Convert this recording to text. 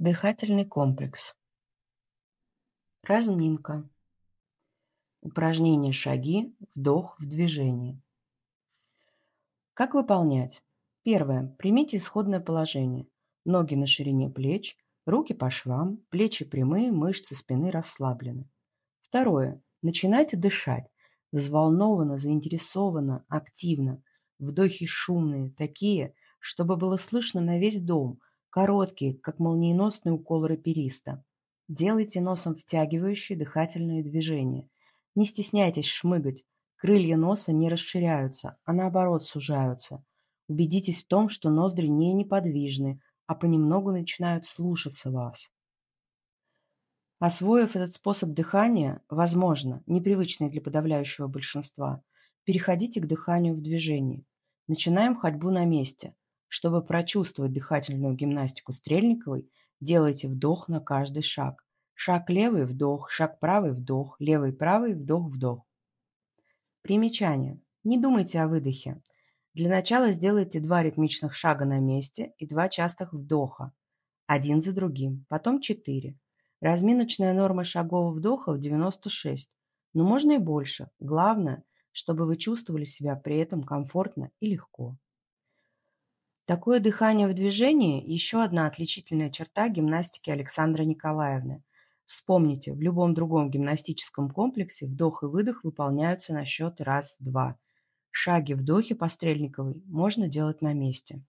Дыхательный комплекс. Разминка. Упражнение «Шаги», вдох в движении. Как выполнять? Первое. Примите исходное положение. Ноги на ширине плеч, руки по швам, плечи прямые, мышцы спины расслаблены. Второе. Начинайте дышать. Взволнованно, заинтересованно, активно. Вдохи шумные, такие, чтобы было слышно на весь дом – Короткий, как молниеносный укол рапериста. Делайте носом втягивающие дыхательные движения. Не стесняйтесь шмыгать. Крылья носа не расширяются, а наоборот сужаются. Убедитесь в том, что ноздри не неподвижны, а понемногу начинают слушаться вас. Освоив этот способ дыхания, возможно, непривычный для подавляющего большинства, переходите к дыханию в движении. Начинаем ходьбу на месте. Чтобы прочувствовать дыхательную гимнастику Стрельниковой, делайте вдох на каждый шаг. Шаг левый – вдох, шаг правый – вдох, левый – правый – вдох-вдох. Примечание. Не думайте о выдохе. Для начала сделайте два ритмичных шага на месте и два частых вдоха. Один за другим. Потом четыре. Разминочная норма шагов вдохов 96. Но можно и больше. Главное, чтобы вы чувствовали себя при этом комфортно и легко. Такое дыхание в движении – еще одна отличительная черта гимнастики Александры Николаевны. Вспомните, в любом другом гимнастическом комплексе вдох и выдох выполняются на счет раз-два. Шаги вдохи по Стрельниковой можно делать на месте.